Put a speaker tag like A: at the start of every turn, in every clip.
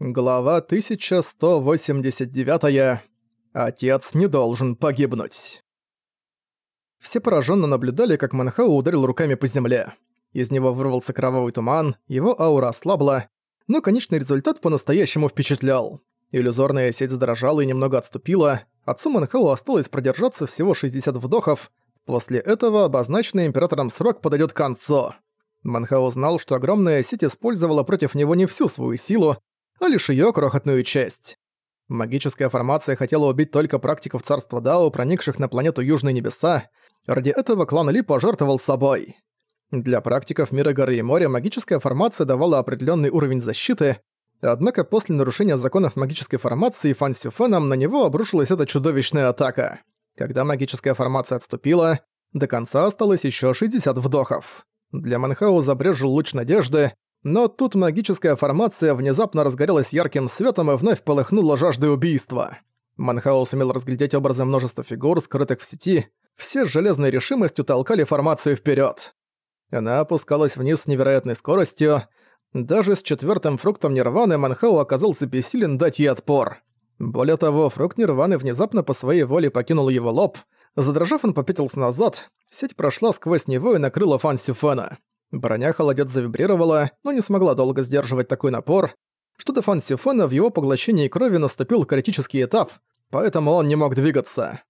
A: Глава 1189. Отец не должен погибнуть. Все пораженно наблюдали, как Манхау ударил руками по земле. Из него вырвался кровавый туман, его аура ослабла, но конечный результат по-настоящему впечатлял. Иллюзорная сеть задрожала и немного отступила, отцу Манхау осталось продержаться всего 60 вдохов, после этого обозначенный императором срок подойдет к концу. Манхау знал, что огромная сеть использовала против него не всю свою силу, а лишь её крохотную часть. Магическая формация хотела убить только практиков царства Дао, проникших на планету Южные Небеса. Ради этого клан Ли пожертвовал собой. Для практиков мира горы и моря магическая формация давала определенный уровень защиты, однако после нарушения законов магической формации Фан Сюфеном на него обрушилась эта чудовищная атака. Когда магическая формация отступила, до конца осталось еще 60 вдохов. Для Манхау забрежил луч надежды, но тут магическая формация внезапно разгорелась ярким светом и вновь полыхнула жаждой убийства. Манхау сумел разглядеть образы множества фигур, скрытых в сети. Все с железной решимостью толкали формацию вперед. Она опускалась вниз с невероятной скоростью. Даже с четвертым фруктом Нирваны Манхау оказался бессилен дать ей отпор. Более того, фрукт Нирваны внезапно по своей воле покинул его лоб. Задрожав, он попятился назад. Сеть прошла сквозь него и накрыла Фан Сюфена. Броня холодец завибрировала, но не смогла долго сдерживать такой напор. Что-то Фан Сюфена в его поглощении крови наступил критический этап, поэтому он не мог двигаться.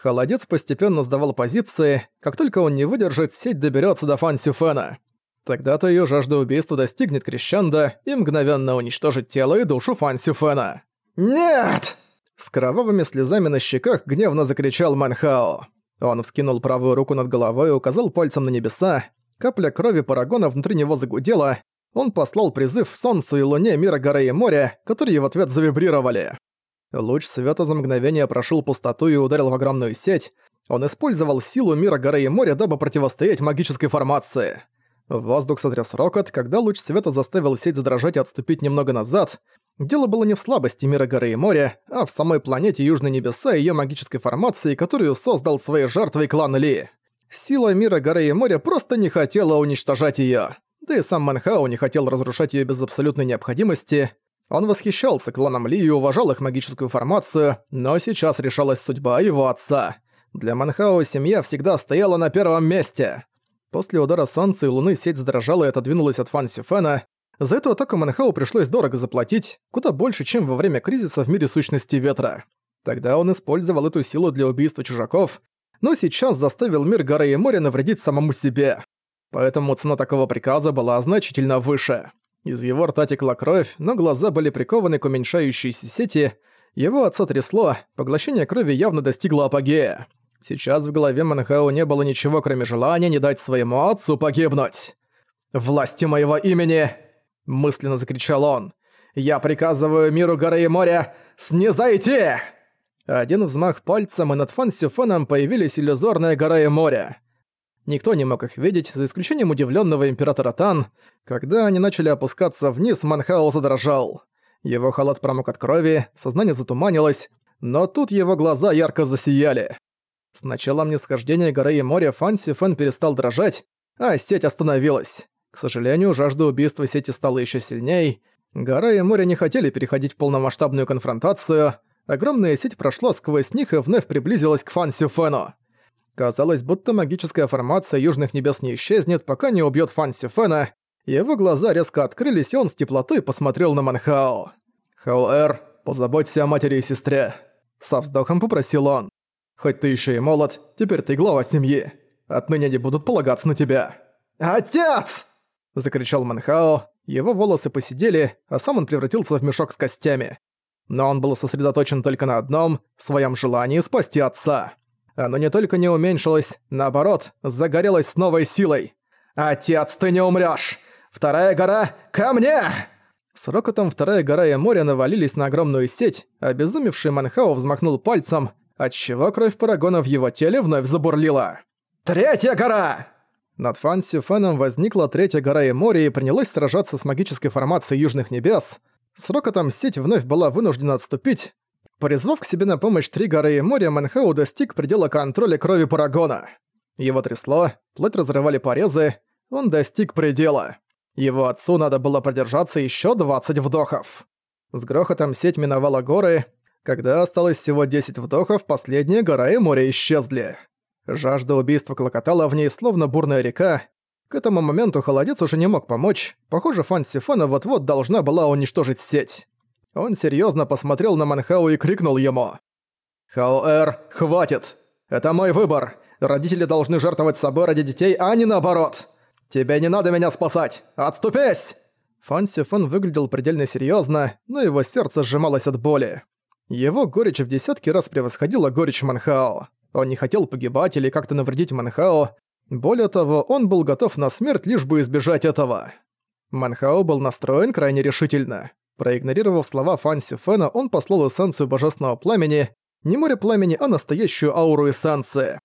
A: Холодец постепенно сдавал позиции, как только он не выдержит, сеть доберется до Фан Сюфена. Тогда-то ее жажда убийства достигнет крещанда и мгновенно уничтожит тело и душу Фан Сюфена. «Нет!» С кровавыми слезами на щеках гневно закричал Манхао. Он вскинул правую руку над головой и указал пальцем на небеса. Капля крови Парагона внутри него загудела. Он послал призыв Солнцу и Луне мира горы и моря, которые в ответ завибрировали. Луч света за мгновение прошел пустоту и ударил в огромную сеть. Он использовал силу мира горы и моря, дабы противостоять магической формации. Воздух сотряс рокот, когда луч света заставил сеть задрожать и отступить немного назад. Дело было не в слабости мира горы и моря, а в самой планете Южные Небеса и её магической формации, которую создал своей жертвой клан Ли. Сила мира горы и моря просто не хотела уничтожать её. Да и сам Манхау не хотел разрушать её без абсолютной необходимости. Он восхищался кланом Ли и уважал их магическую формацию, но сейчас решалась судьба его отца. Для Манхао семья всегда стояла на первом месте. После удара солнца и луны сеть задрожала и отодвинулась от Фан Сюфена. За эту атаку Манхау пришлось дорого заплатить, куда больше, чем во время кризиса в мире сущности ветра. Тогда он использовал эту силу для убийства чужаков, но сейчас заставил мир горы и моря навредить самому себе. Поэтому цена такого приказа была значительно выше. Из его рта текла кровь, но глаза были прикованы к уменьшающейся сети. Его отца трясло, поглощение крови явно достигло апогея. Сейчас в голове Манхао не было ничего, кроме желания не дать своему отцу погибнуть. «Власти моего имени!» – мысленно закричал он. «Я приказываю миру горы и моря, снизойти!» Один взмах пальцем, и над Фан Сюфеном появились иллюзорная гора и море. Никто не мог их видеть, за исключением удивленного императора Тан. Когда они начали опускаться вниз, Манхао задрожал. Его халат промок от крови, сознание затуманилось, но тут его глаза ярко засияли. С началом нисхождения горы и моря Фан Сюфен перестал дрожать, а сеть остановилась. К сожалению, жажда убийства сети стала еще сильней. Гора и море не хотели переходить в полномасштабную конфронтацию, огромная сеть прошла сквозь них и вновь приблизилась к Фан Сюфену. Казалось, будто магическая формация Южных Небес не исчезнет, пока не убьет Фан Сюфена. Его глаза резко открылись, и он с теплотой посмотрел на Манхао. «Хаоэр, позаботься о матери и сестре», — со вздохом попросил он. «Хоть ты еще и молод, теперь ты глава семьи. Отныне они будут полагаться на тебя». «Отец!» — закричал Манхао. Его волосы посидели, а сам он превратился в мешок с костями. Но он был сосредоточен только на одном — своем желании спасти отца. Оно не только не уменьшилось, наоборот, загорелось с новой силой. «Отец, ты не умрёшь! Вторая гора — ко мне!» С рокотом вторая гора и море навалились на огромную сеть, обезумевший Манхао взмахнул пальцем, отчего кровь Парагона в его теле вновь забурлила. «Третья гора!» Над Фан Сюфеном возникла третья гора и море и принялась сражаться с магической формацией Южных Небес — с рокотом сеть вновь была вынуждена отступить. Призвав к себе на помощь три горы и море, Мэнхау достиг предела контроля крови Парагона. Его трясло, плоть разрывали порезы, он достиг предела. Его отцу надо было продержаться еще 20 вдохов. С грохотом сеть миновала горы. Когда осталось всего 10 вдохов, последняя гора и море исчезли. Жажда убийства клокотала в ней, словно бурная река. К этому моменту холодец уже не мог помочь. Похоже, Фан Сифона вот-вот должна была уничтожить сеть. Он серьезно посмотрел на Манхау и крикнул ему. «Хаоэр, хватит! Это мой выбор! Родители должны жертвовать собой ради детей, а не наоборот! Тебе не надо меня спасать! Отступись!» Фан Сифон выглядел предельно серьезно, но его сердце сжималось от боли. Его горечь в десятки раз превосходила горечь Манхао. Он не хотел погибать или как-то навредить Манхао. Более того, он был готов на смерть, лишь бы избежать этого. Манхао был настроен крайне решительно. Проигнорировав слова Фан Сюфена, он послал эссенцию божественного пламени, не море пламени, а настоящую ауру эссенции.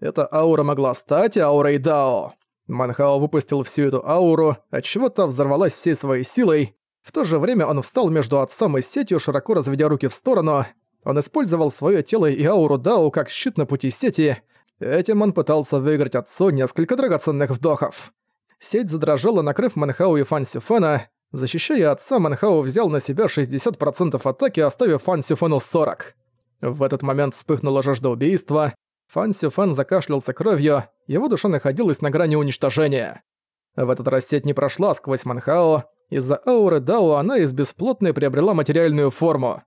A: Эта аура могла стать аурой Дао. Манхао выпустил всю эту ауру, отчего та взорвалась всей своей силой. В то же время он встал между отцом и сетью, широко разведя руки в сторону. Он использовал свое тело и ауру Дао как щит на пути сети. Этим он пытался выиграть отцу несколько драгоценных вдохов. Сеть задрожала, накрыв Манхау и Фан Сюфена. Защищая отца, Манхау взял на себя 60% атаки, оставив Фан Сюфену 40%. В этот момент вспыхнула жажда убийства. Фан Сюфен закашлялся кровью, его душа находилась на грани уничтожения. В этот раз сеть не прошла сквозь Манхао, из-за ауры Дао она из бесплотной приобрела материальную форму.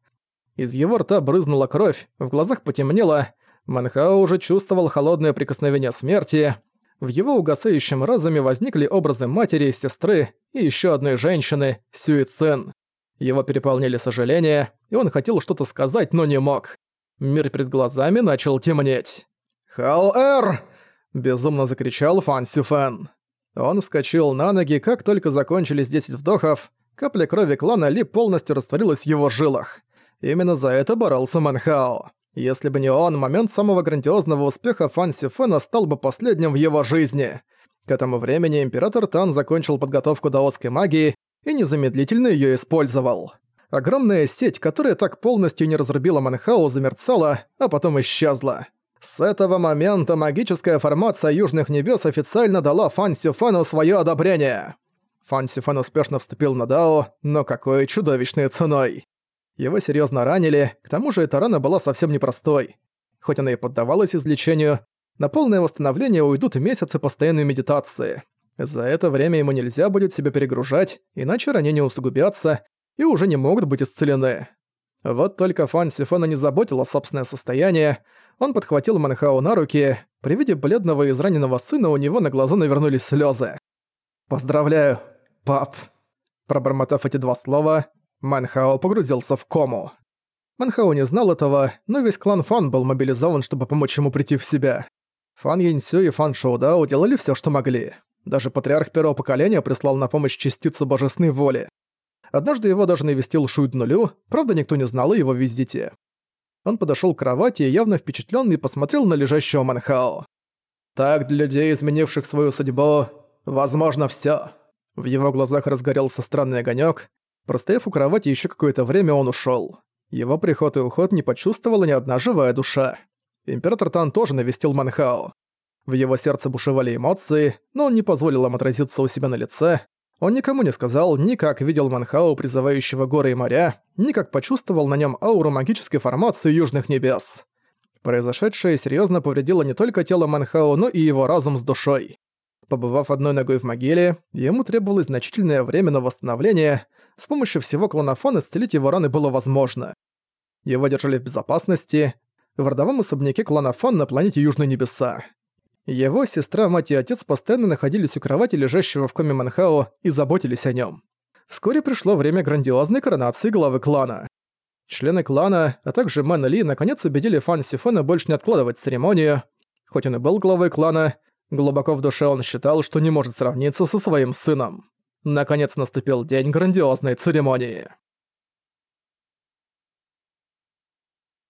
A: Из его рта брызнула кровь, в глазах потемнело. Манхао уже чувствовал холодное прикосновение смерти. В его угасающем разуме возникли образы матери, сестры и еще одной женщины, Сюицин. Его переполнили сожаления, и он хотел что-то сказать, но не мог. Мир перед глазами начал темнеть. «Хаоэр!» – безумно закричал Фан Сюфен. Он вскочил на ноги, как только закончились 10 вдохов, капля крови клана Ли полностью растворилась в его жилах. Именно за это боролся Манхао. Если бы не он, момент самого грандиозного успеха Фан Сюфена стал бы последним в его жизни. К этому времени Император Тан закончил подготовку даосской магии и незамедлительно её использовал. Огромная сеть, которая так полностью не разрубила Манхау, замерцала, а потом исчезла. С этого момента магическая формация Южных Небес официально дала Фан Сюфану своё одобрение. Фан Сюфан успешно вступил на Дао, но какой чудовищной ценой. Его серьезно ранили, к тому же эта рана была совсем непростой. Хоть она и поддавалась излечению, на полное восстановление уйдут месяцы постоянной медитации. За это время ему нельзя будет себя перегружать, иначе ранения усугубятся и уже не могут быть исцелены. Вот только Фан Сифона не заботило собственное состояние, он подхватил Манхао на руки, при виде бледного и израненного сына у него на глаза навернулись слезы. «Поздравляю, пап!» Пробормотав эти два слова, Манхао погрузился в кому. Манхао не знал этого, но весь клан Фан был мобилизован, чтобы помочь ему прийти в себя. Фан Яньсю и Фан Шоудао делали все, что могли. Даже патриарх первого поколения прислал на помощь частицу божественной воли. Однажды его даже навестил Шуйд Нулю, правда никто не знал о его визите. Он подошел к кровати явно впечатленный посмотрел на лежащего Манхао. «Так для людей, изменивших свою судьбу, возможно все. В его глазах разгорелся странный огонек. Простояв у кровати еще какое-то время, он ушел. Его приход и уход не почувствовала ни одна живая душа. Император Тан тоже навестил Манхао. В его сердце бушевали эмоции, но он не позволил им отразиться у себя на лице. Он никому не сказал, ни как видел Манхао, призывающего горы и моря, ни как почувствовал на нем ауру магической формации Южных Небес. Произошедшее серьезно повредило не только тело Манхао, но и его разум с душой. Побывав одной ногой в могиле, ему требовалось значительное время на восстановление, с помощью всего клонофона исцелить его раны было возможно. Его держали в безопасности, в родовом особняке клана Фан на планете Южные Небеса. Его сестра, мать и отец постоянно находились у кровати лежащего в коме Манхао и заботились о нем. Вскоре пришло время грандиозной коронации главы клана. Члены клана, а также Мэн Ли наконец убедили Фан Сифона больше не откладывать церемонию. Хоть он и был главой клана, глубоко в душе он считал, что не может сравниться со своим сыном. Наконец наступил день грандиозной церемонии.